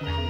Bye.